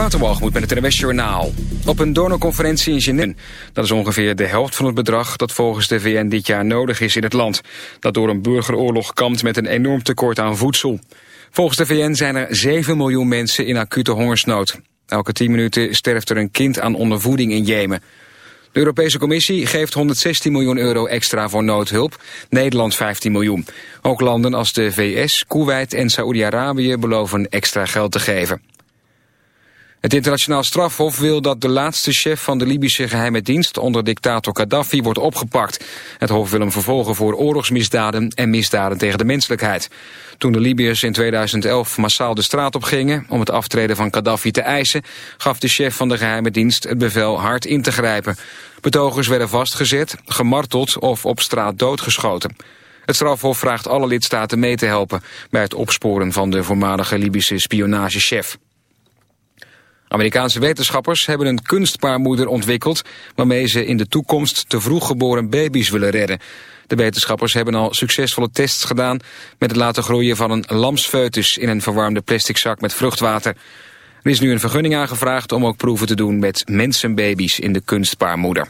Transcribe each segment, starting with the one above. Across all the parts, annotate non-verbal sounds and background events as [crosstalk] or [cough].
Waterwalgemoed met het NWS Journaal. Op een donorconferentie in Genève. Dat is ongeveer de helft van het bedrag dat volgens de VN dit jaar nodig is in het land. Dat door een burgeroorlog kampt met een enorm tekort aan voedsel. Volgens de VN zijn er 7 miljoen mensen in acute hongersnood. Elke 10 minuten sterft er een kind aan ondervoeding in Jemen. De Europese Commissie geeft 116 miljoen euro extra voor noodhulp. Nederland 15 miljoen. Ook landen als de VS, Kuwait en Saoedi-Arabië beloven extra geld te geven. Het internationaal strafhof wil dat de laatste chef van de Libische geheime dienst onder dictator Gaddafi wordt opgepakt. Het hof wil hem vervolgen voor oorlogsmisdaden en misdaden tegen de menselijkheid. Toen de Libiërs in 2011 massaal de straat op gingen om het aftreden van Gaddafi te eisen, gaf de chef van de geheime dienst het bevel hard in te grijpen. Betogers werden vastgezet, gemarteld of op straat doodgeschoten. Het strafhof vraagt alle lidstaten mee te helpen bij het opsporen van de voormalige Libische spionagechef. Amerikaanse wetenschappers hebben een kunstpaarmoeder ontwikkeld... waarmee ze in de toekomst te vroeg geboren baby's willen redden. De wetenschappers hebben al succesvolle tests gedaan... met het laten groeien van een lamsfoetus in een verwarmde plastic zak met vruchtwater. Er is nu een vergunning aangevraagd om ook proeven te doen met mensenbaby's in de kunstpaarmoeder.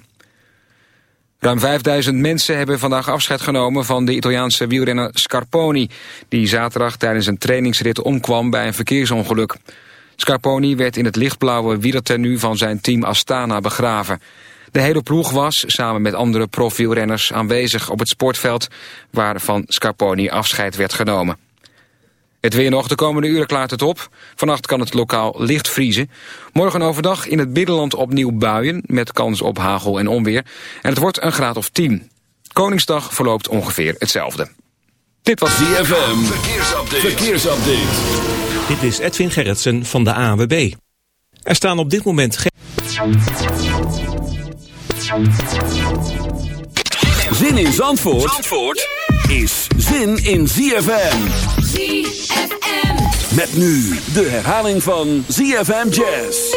Ruim 5000 mensen hebben vandaag afscheid genomen van de Italiaanse wielrenner Scarponi... die zaterdag tijdens een trainingsrit omkwam bij een verkeersongeluk. Scarponi werd in het lichtblauwe wielertenue van zijn team Astana begraven. De hele ploeg was, samen met andere profielrenners, aanwezig op het sportveld... waar van Scarponi afscheid werd genomen. Het weer nog, de komende uren klaart het op. Vannacht kan het lokaal licht vriezen. Morgen overdag in het binnenland opnieuw buien... met kans op hagel en onweer. En het wordt een graad of 10. Koningsdag verloopt ongeveer hetzelfde. Dit was DFM. Verkeersupdate. Verkeersupdate. Dit is Edwin Gerritsen van de ANWB. Er staan op dit moment geen... Zin in Zandvoort, Zandvoort is zin in ZFM. ZFM. Met nu de herhaling van ZFM Jazz.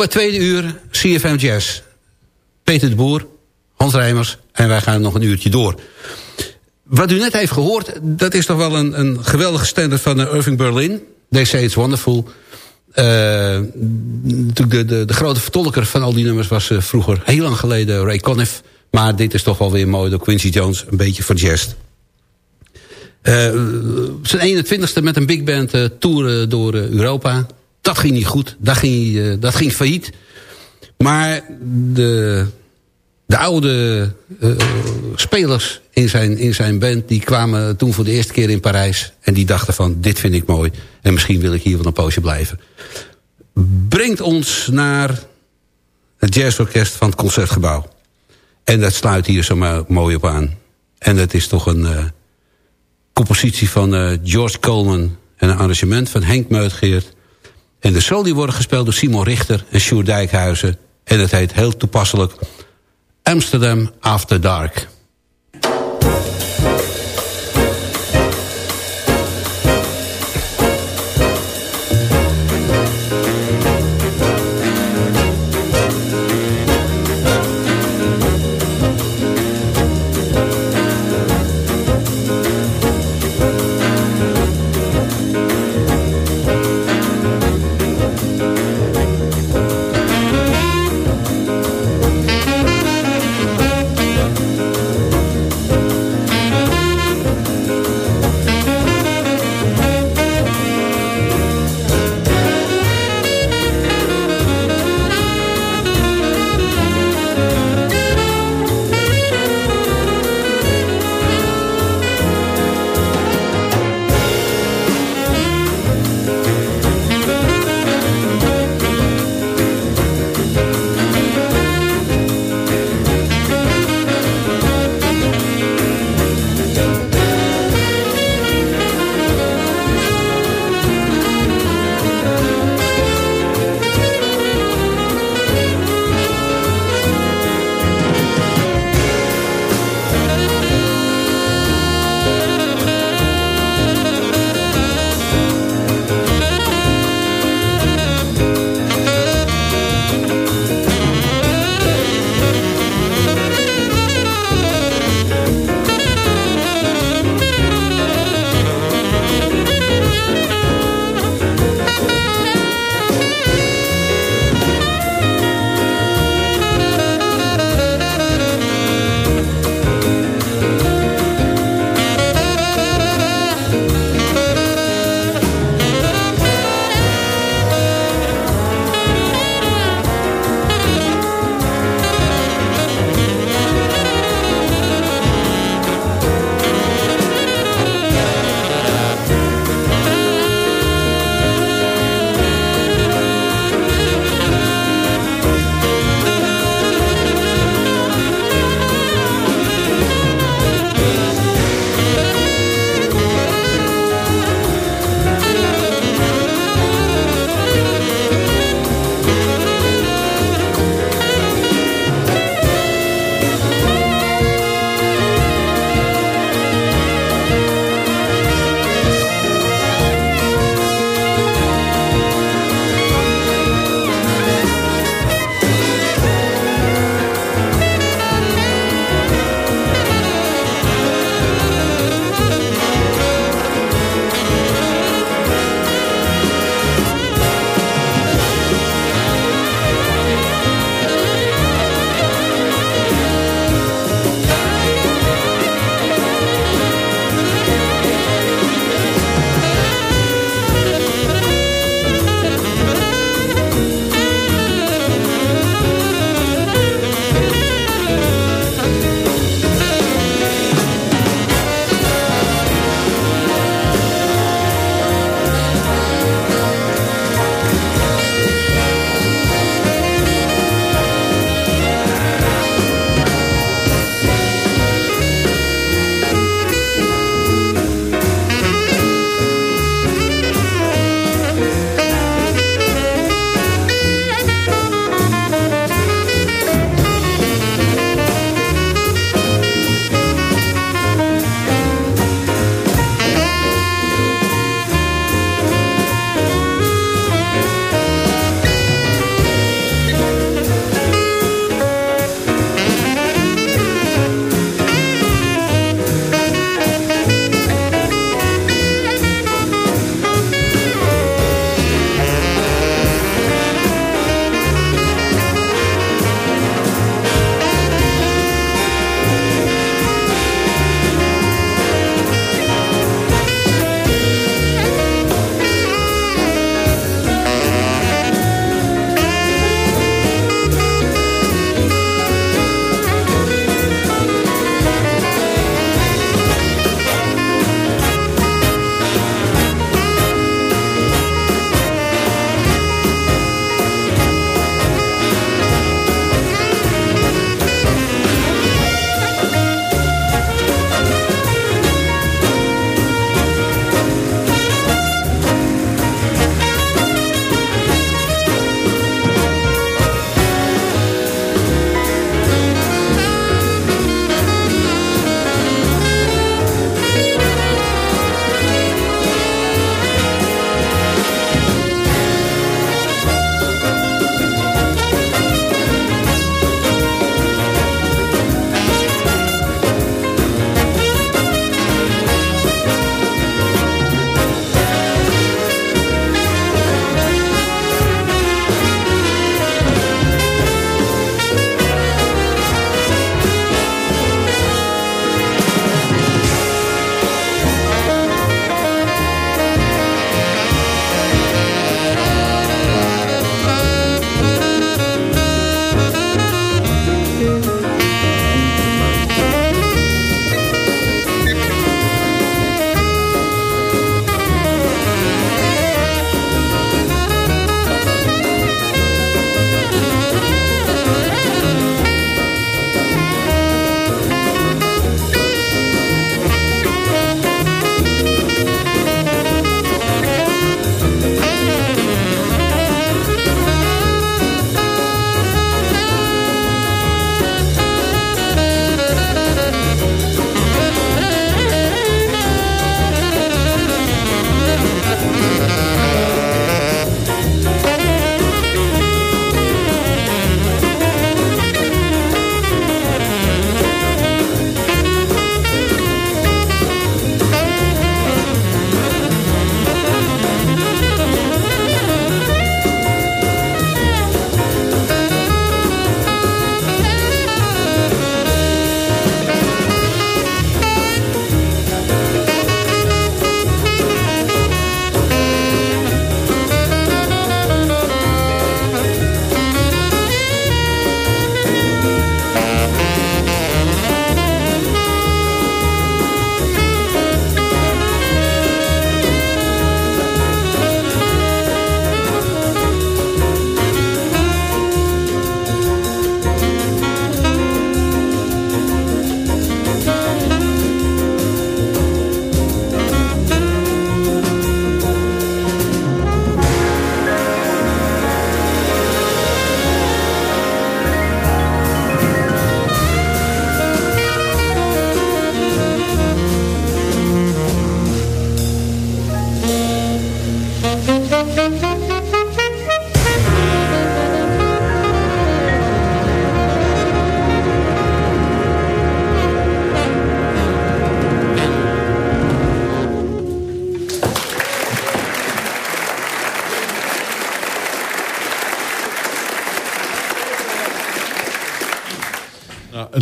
Bij tweede uur CFM Jazz. Peter de Boer, Hans Rijmers en wij gaan nog een uurtje door. Wat u net heeft gehoord, dat is toch wel een, een geweldige standard van uh, Irving Berlin. They say it's wonderful. Uh, de, de, grote vertolker van al die nummers was uh, vroeger heel lang geleden Ray Conniff. Maar dit is toch wel weer mooi door Quincy Jones, een beetje jazz. Uh, zijn 21ste met een big band toeren door Europa. Dat ging niet goed, dat ging, dat ging failliet. Maar de, de oude spelers in zijn, in zijn band... die kwamen toen voor de eerste keer in Parijs... en die dachten van, dit vind ik mooi... en misschien wil ik hier wel een poosje blijven. Brengt ons naar het jazzorkest van het Concertgebouw. En dat sluit hier zo mooi op aan. En dat is toch een uh, compositie van uh, George Coleman... en een arrangement van Henk Meutgeert. En de solo worden gespeeld door Simon Richter en Sjoerd Dijkhuizen. En het heet heel toepasselijk... Amsterdam After Dark.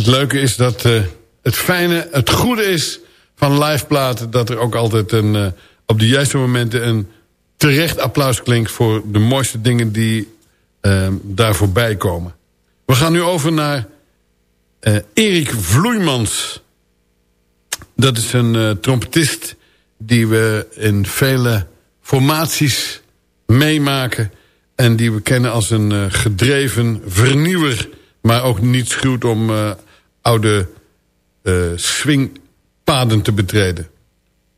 Leuke is dat uh, het fijne, het goede is van live platen... dat er ook altijd een, uh, op de juiste momenten een terecht applaus klinkt... voor de mooiste dingen die uh, daar voorbij komen. We gaan nu over naar Erik Vloeimans. Dat is een trompetist die we in vele formaties meemaken... en die we kennen als een gedreven vernieuwer maar ook niet schuwt om oude uh, swingpaden te betreden.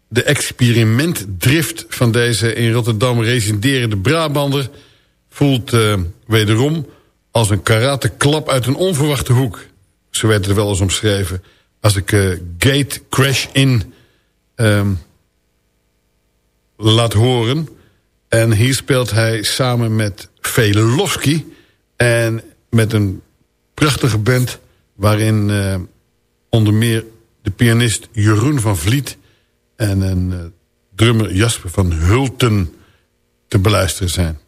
De experimentdrift van deze in Rotterdam residerende Brabander... voelt uh, wederom als een karateklap uit een onverwachte hoek. Zo werd het wel eens omschreven. Als ik Gate Crash In um, laat horen. En hier speelt hij samen met Velofsky... en met een prachtige band waarin uh, onder meer de pianist Jeroen van Vliet... en een uh, drummer Jasper van Hulten te beluisteren zijn.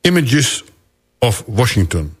Images of Washington.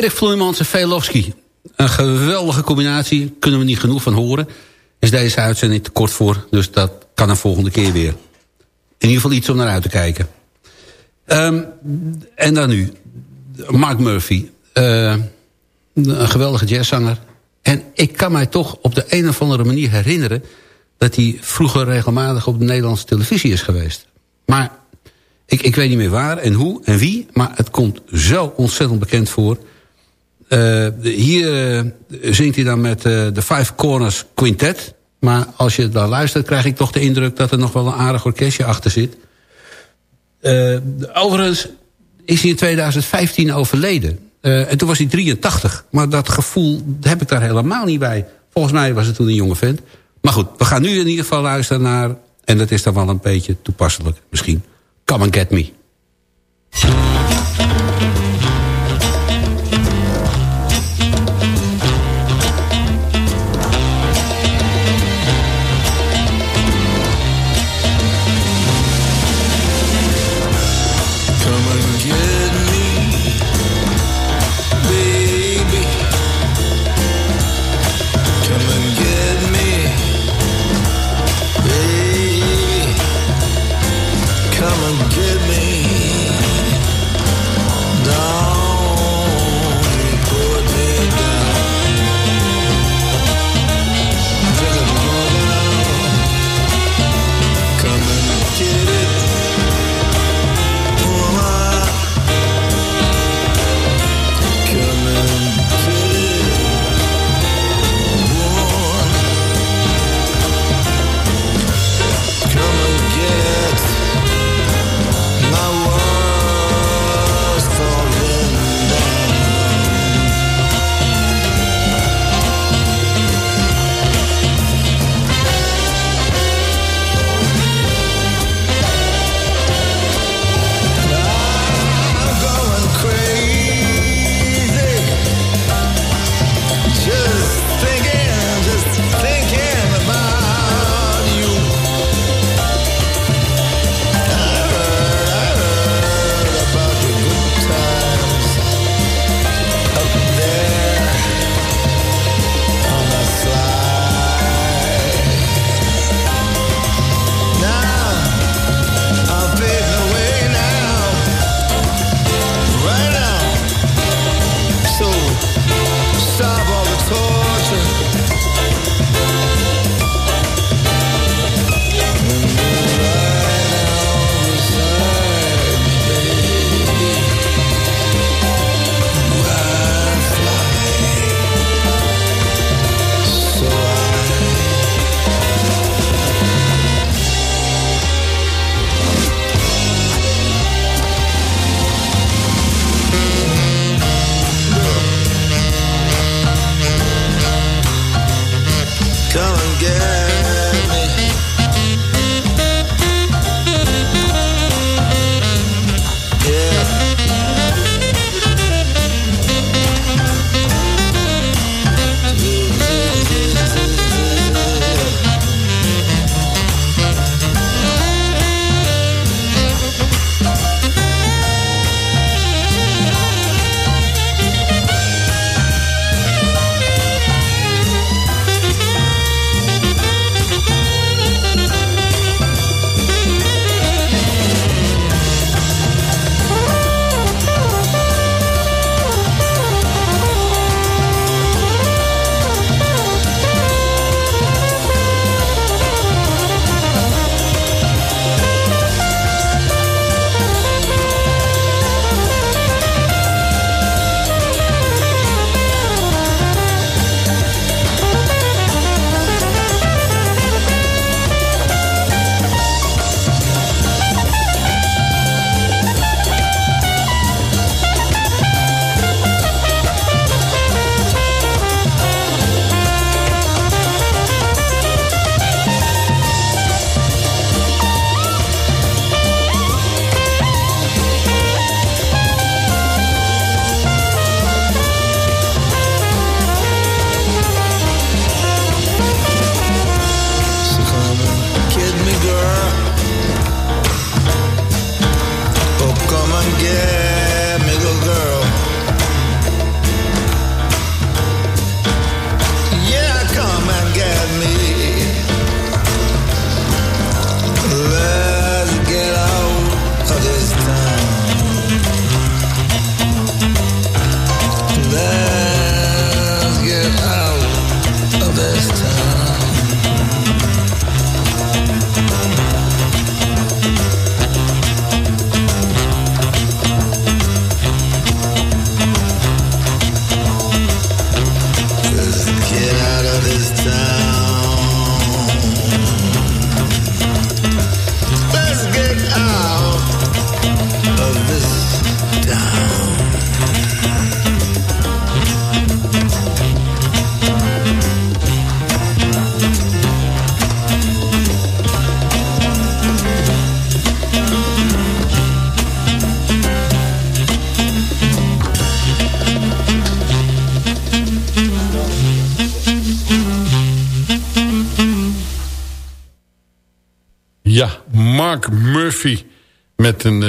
Erik Vloeimans en Velofsky. Een geweldige combinatie, kunnen we niet genoeg van horen. Is deze uitzending te kort voor, dus dat kan een volgende keer weer. In ieder geval iets om naar uit te kijken. Um, en dan nu, Mark Murphy. Uh, een geweldige jazzzanger. En ik kan mij toch op de een of andere manier herinneren... dat hij vroeger regelmatig op de Nederlandse televisie is geweest. Maar ik, ik weet niet meer waar en hoe en wie... maar het komt zo ontzettend bekend voor. Uh, hier uh, zingt hij dan met uh, de Five Corners Quintet... Maar als je daar luistert, krijg ik toch de indruk... dat er nog wel een aardig orkestje achter zit. Overigens is hij in 2015 overleden. En toen was hij 83. Maar dat gevoel heb ik daar helemaal niet bij. Volgens mij was het toen een jonge vent. Maar goed, we gaan nu in ieder geval luisteren naar... en dat is dan wel een beetje toepasselijk misschien. Come and Get Me.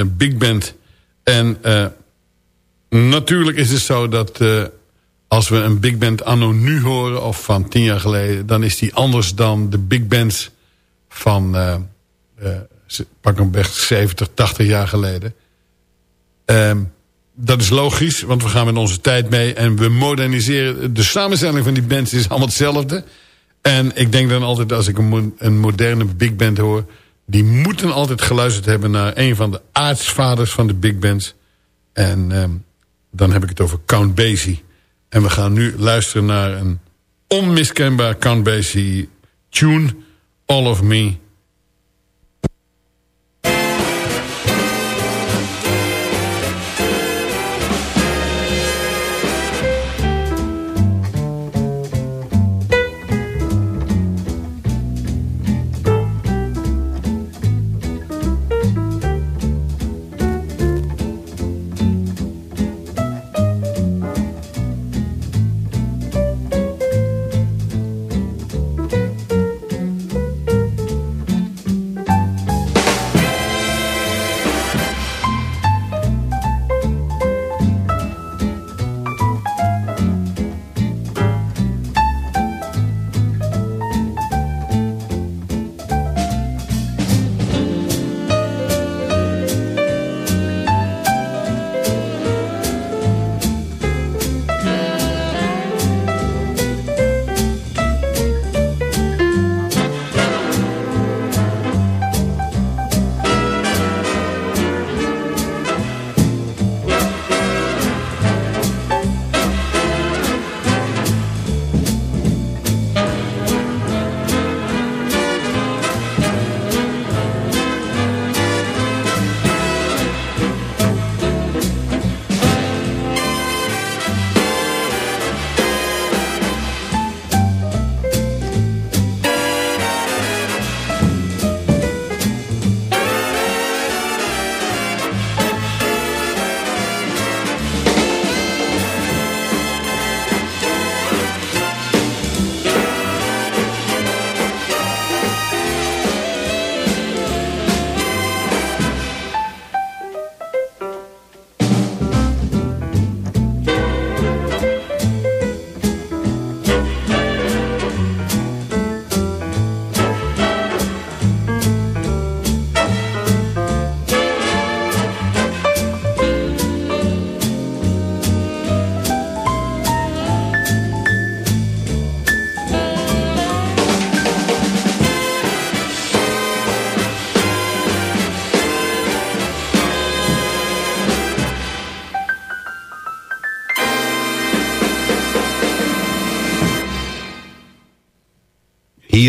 Big band. En uh, natuurlijk is het zo dat uh, als we een big band anno nu horen... of van tien jaar geleden... dan is die anders dan de big bands van pak een weg 70, 80 jaar geleden. Um, dat is logisch, want we gaan met onze tijd mee... en we moderniseren. De samenstelling van die bands is allemaal hetzelfde. En ik denk dan altijd als ik een, een moderne big band hoor... die moeten altijd geluisterd hebben naar een van de aartsvaders van de big bands. En um, dan heb ik het over Count Basie. En we gaan nu luisteren naar een onmiskenbaar Count Basie tune... All of Me...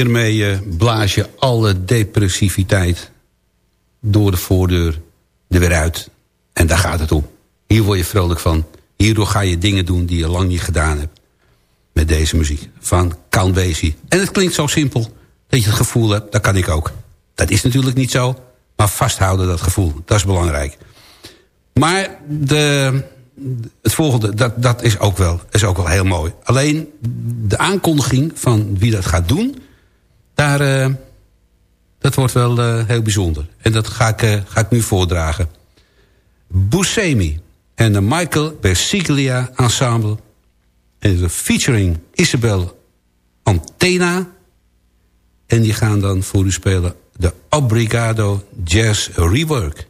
Hiermee uh, blaas je alle depressiviteit door de voordeur er weer uit. En daar gaat het om. Hier word je vrolijk van. Hierdoor ga je dingen doen die je lang niet gedaan hebt. Met deze muziek van Count. En het klinkt zo simpel dat je het gevoel hebt, dat kan ik ook. Dat is natuurlijk niet zo, maar vasthouden dat gevoel, dat is belangrijk. Maar de, het volgende, dat, dat is, ook wel, is ook wel heel mooi. Alleen de aankondiging van wie dat gaat doen... Daar, uh, dat wordt wel uh, heel bijzonder. En dat ga ik, uh, ga ik nu voordragen. Buscemi en de Michael Bersiglia Ensemble. En featuring Isabel Antena. En die gaan dan voor u spelen de Obrigado Jazz Rework.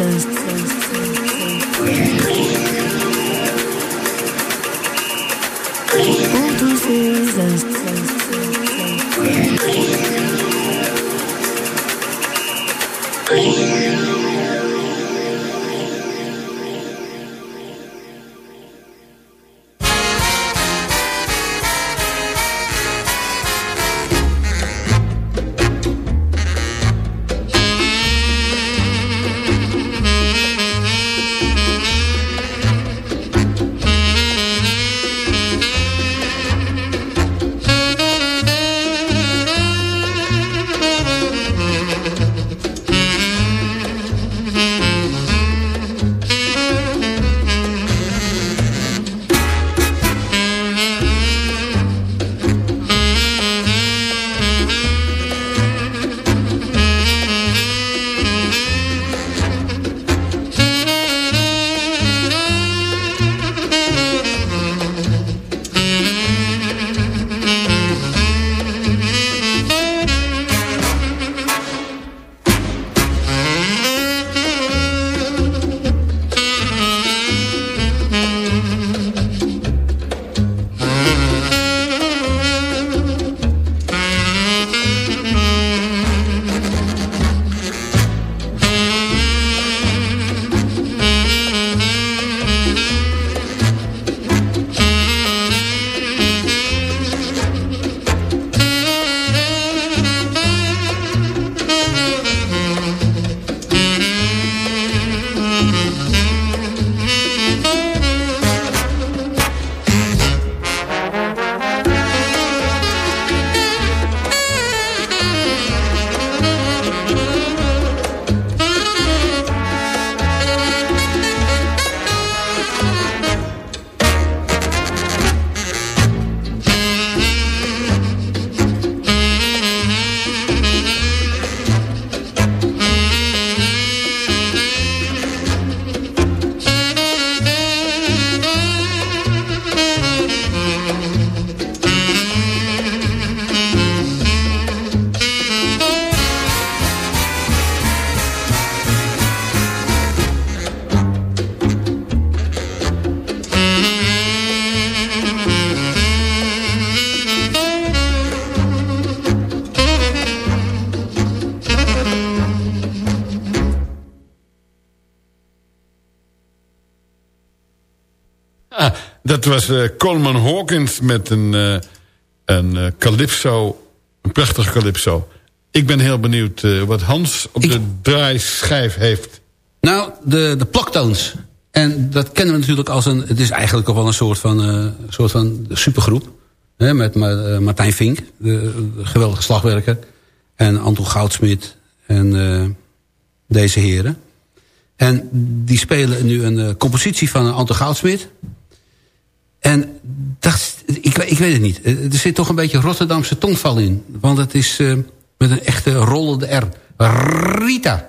Mixes. Dat was eh, Coleman Hawkins met een, eh, een eh, calypso. Een prachtige calypso. Ik ben heel benieuwd wat Hans op Ik- de draaischijf heeft. Nou, de, de. En dat kennen we natuurlijk als een... Het is eigenlijk ook wel een soort van, soort van supergroep. Hè, met Ma- Martijn Vink, de, de geweldige slagwerker. En Anton Goudsmit. En deze heren. En die spelen nu een compositie van Anton Goudsmit. En dat, ik, ik weet het niet. Eh, Er zit toch een beetje Rotterdamse tongval in. Want het is eh, met een echte rollende R. Rita.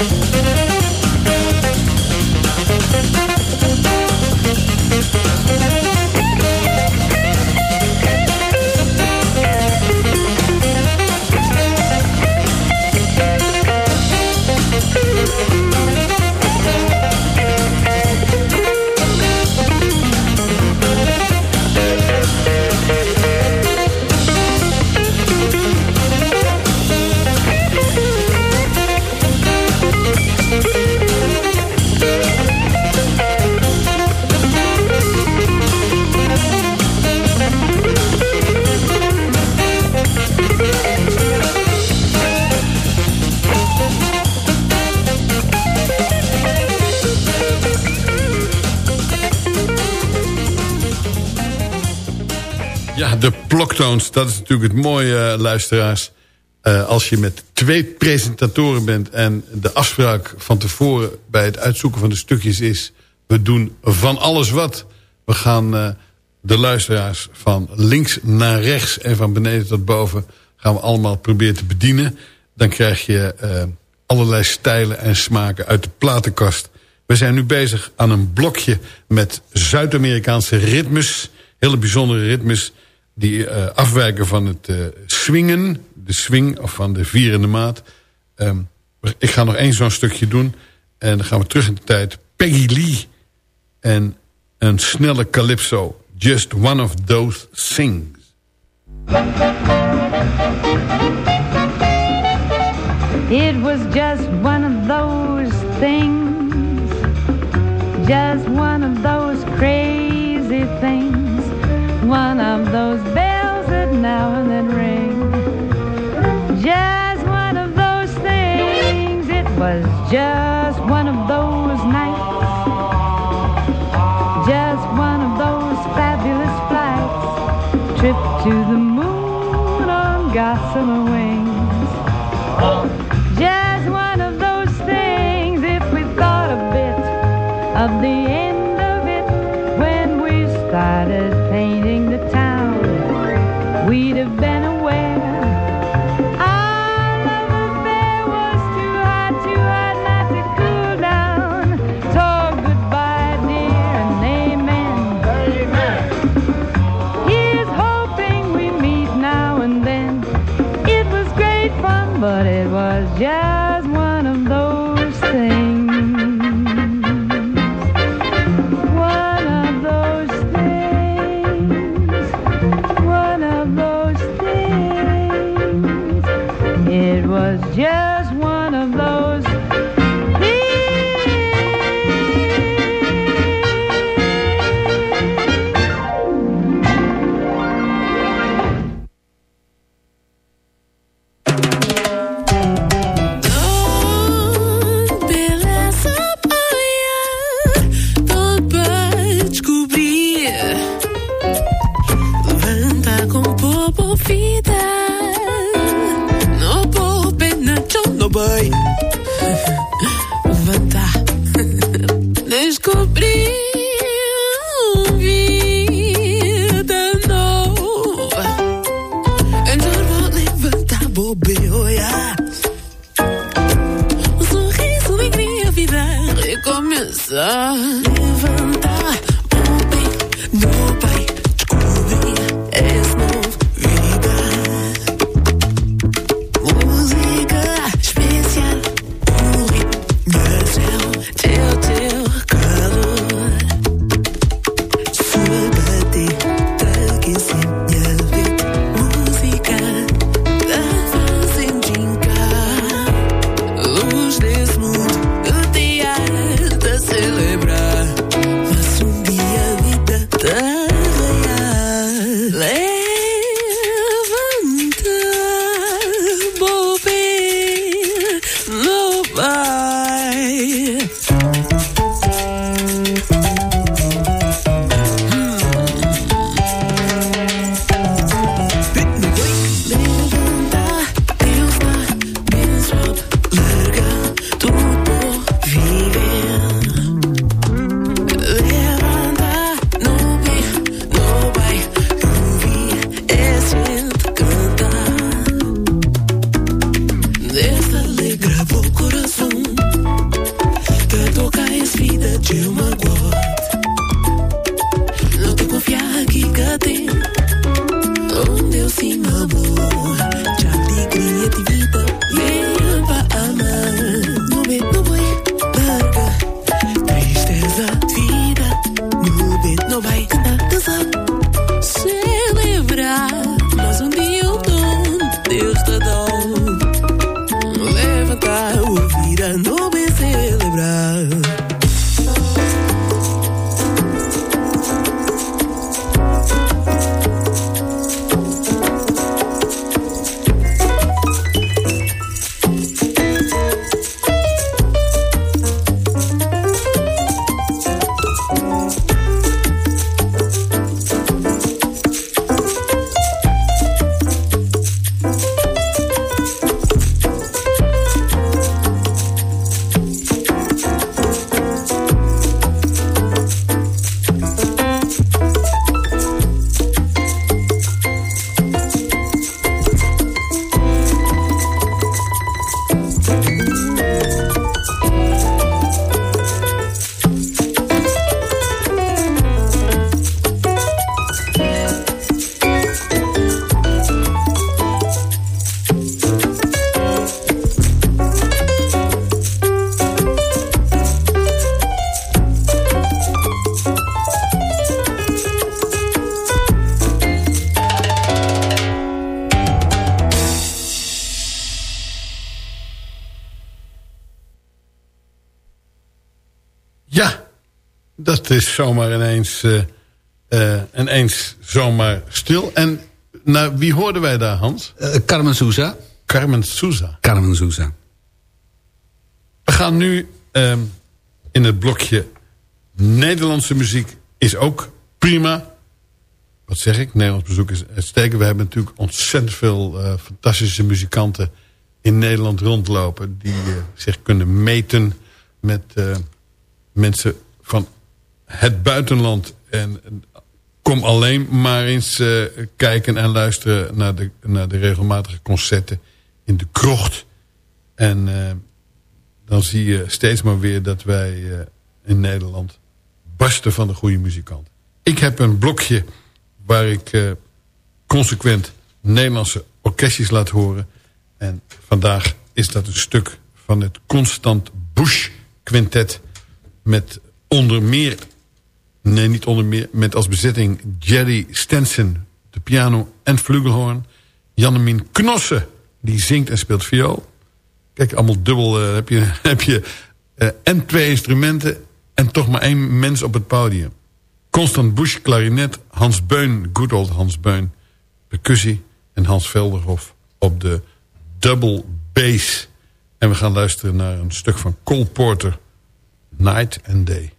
Ja, Dat is natuurlijk het mooie, eh, luisteraars. Eh, als je met twee presentatoren bent... en de afspraak van tevoren bij het uitzoeken van de stukjes is... we doen van alles wat. We gaan eh, de luisteraars van links naar rechts... en van beneden tot boven gaan we allemaal proberen te bedienen. Dan krijg je allerlei stijlen en smaken uit de platenkast. We zijn nu bezig aan een blokje met Zuid-Amerikaanse ritmes. Hele bijzondere ritmes die eh, afwijken van het eh, swingen. De swing of van de vierende maat. Ehm, ik ga nog één zo'n stukje doen. En dan gaan we terug in de tijd. Peggy Lee en een snelle calypso. Just one of those things. It was just one of those things, just one of those one of those bells that now and then ring. Just one of those things, it was just one of those nights, just one of those fabulous flights, trip to the moon on gossamer wings. Cause I never zomaar ineens, eh, eh, ineens zomaar stil. En nou, wie hoorden wij daar, Hans? Eh, Carmen Souza. Carmen Souza. Carmen Souza. We gaan nu ehm, in het blokje Nederlandse muziek is ook prima. Wat zeg ik? Nederlands bezoek is steken. We hebben natuurlijk ontzettend veel fantastische muzikanten in Nederland rondlopen... die zich kunnen meten met mensen van het buitenland. En kom alleen maar eens eh, kijken en luisteren... Naar de, naar de regelmatige concerten in de krocht. En eh, dan zie je steeds maar weer dat wij eh, in Nederland... barsten van de goede muzikant. Ik heb een blokje waar ik consequent Nederlandse orkestjes laat horen. En vandaag is dat een stuk van het Constant Bush Quintet... met onder meer, nee niet onder meer... met als bezetting Jerry Stenson, de piano en flugelhorn... Jannemien Knossen, die zingt en speelt viool... Kijk, allemaal dubbel eh, heb je, [laughs] heb je eh, en twee instrumenten... en toch maar één mens op het podium. Constant Bush, klarinet, Hans Beun, good old Hans Beun... percussie en Hans Velderhof op de double bass. En we gaan luisteren naar een stuk van Cole Porter... Night and Day.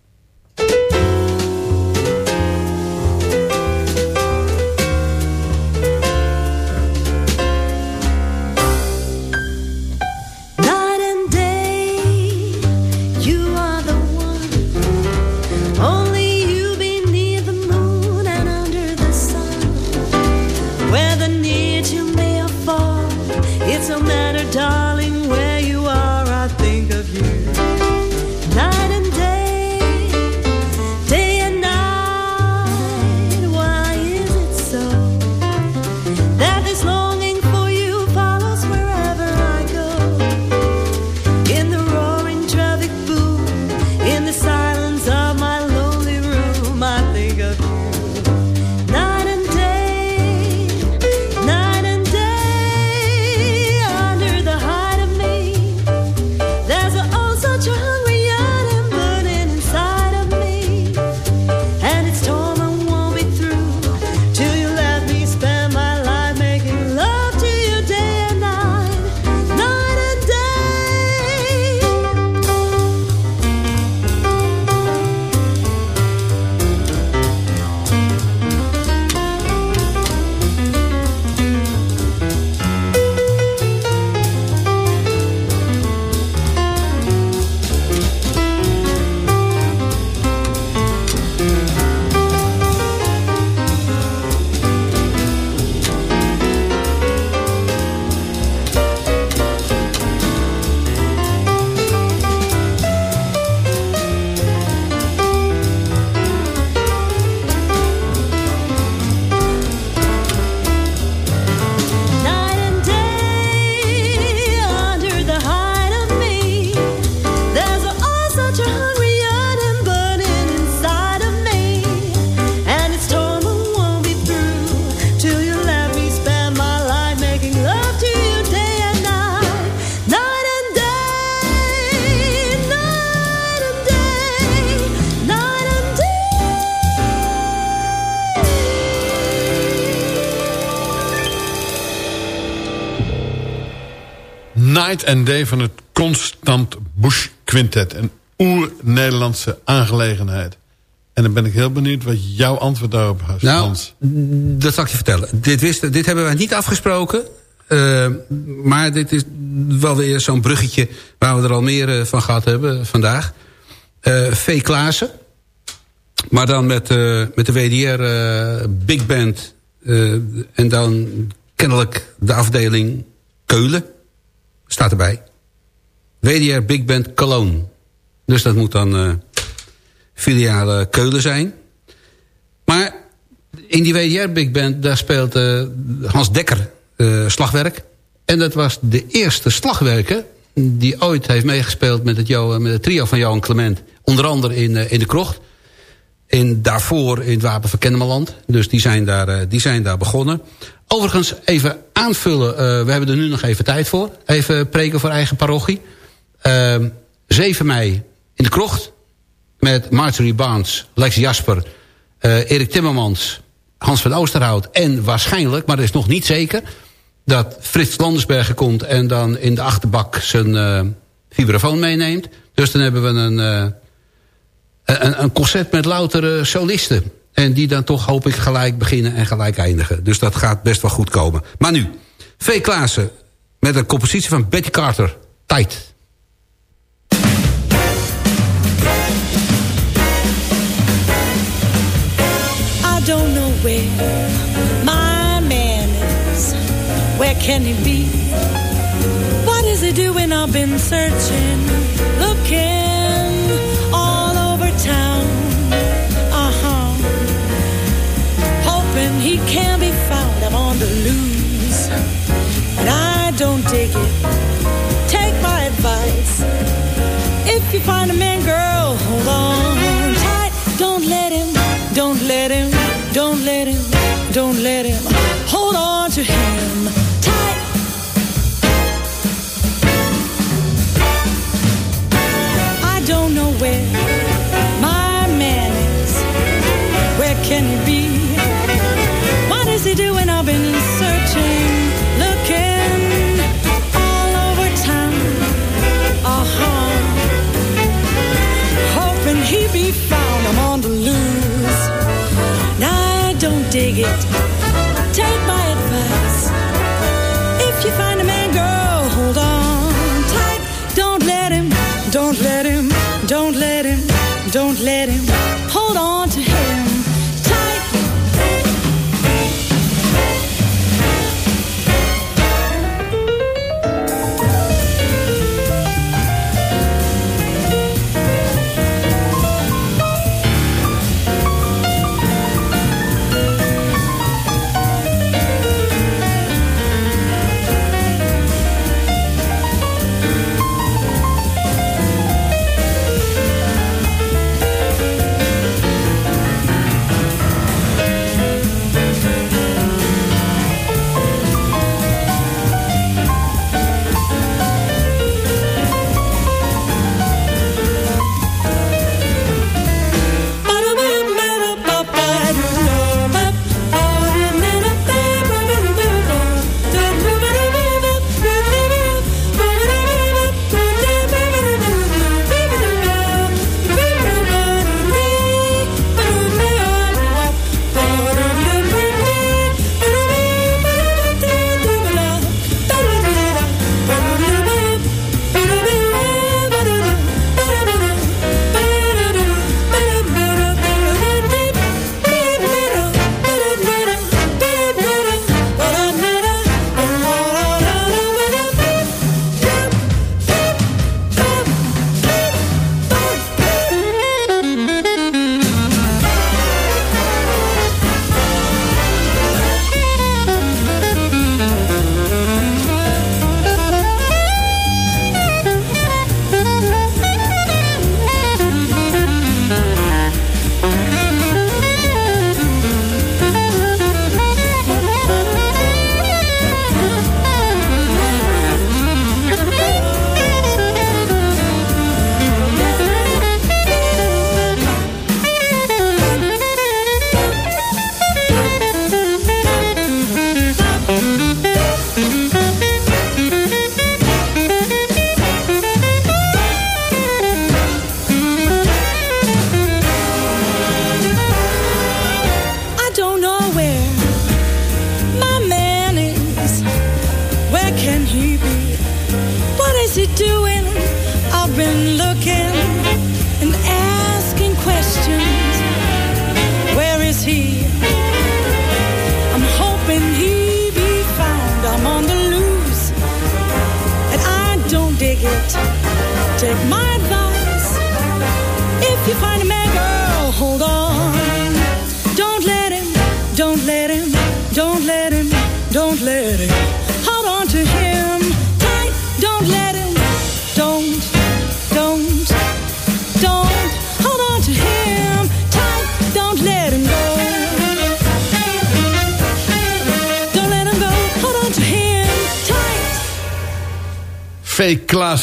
And Day van het Constant Bush Quintet. Een oer-Nederlandse aangelegenheid. En dan ben ik heel benieuwd wat jouw antwoord daarop is, Nou, Hans. dat zal ik je vertellen. Dit, wisten, dit hebben wij niet afgesproken. eh, maar dit is wel weer zo'n bruggetje... waar we er al meer eh, van gehad hebben vandaag. Eh V. Klaassen. Maar dan met, met de WDR Big Band. en dan kennelijk de afdeling Keulen. Staat erbij. WDR Big Band Cologne. Dus dat moet dan eh filiale Keulen zijn. Maar in die WDR Big Band, daar speelt eh, Hans Dekker eh, slagwerk. En dat was de eerste slagwerker die ooit heeft meegespeeld met het, met het trio van Johan Clement. Onder andere in, in de krocht. En daarvoor in het Wapen van Kennemerland. Dus die zijn daar, die zijn daar begonnen. Overigens even aanvullen. eh, we hebben er nu nog even tijd voor. Even preken voor eigen parochie. Ehm 7 mei in de krocht. Met Marjorie Barnes, Lex Jasper, eh, Erik Timmermans, Hans van Oosterhout... en waarschijnlijk, maar dat is nog niet zeker... dat Frits Landersbergen komt en dan in de achterbak zijn eh vibrafoon meeneemt. Dus dan hebben we een, een, een concert met louter solisten. En die dan toch hoop ik gelijk beginnen en gelijk eindigen. Dus dat gaat best wel goed komen. Maar nu, V. Klaassen, met een compositie van Betty Carter. Tight. I don't know where man is. Where can he be? What is he doing? I've been searching, looking can be found. I'm on the loose. And I don't dig it. Take my advice. If you find Is he doing? I've been searching, looking all over town. Uh huh hoping he be found. I'm on the loose. Now I don't dig it. Take my advice. If you find a man, girl, hold on tight. Don't let him, don't let him, don't let him, don't let him.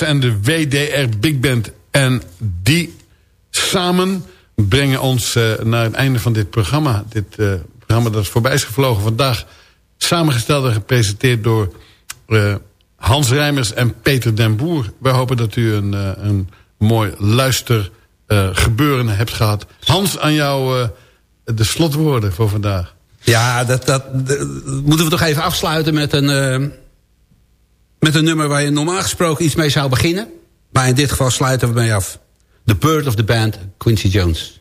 En de WDR Big Band. En die samen brengen ons eh, naar het einde van dit programma. Dit eh, programma dat is voorbij is gevlogen vandaag. Samengesteld en gepresenteerd door eh, Hans Rijmers en Peter den Boer. Wij hopen dat u een, een mooi luister eh, gebeuren hebt gehad. Hans, aan jou de slotwoorden voor vandaag. Ja, dat, dat, dat moeten we toch even afsluiten met een, met een nummer waar je normaal gesproken iets mee zou beginnen. Maar in dit geval sluiten we mee af. The Bird of the Band, Quincy Jones.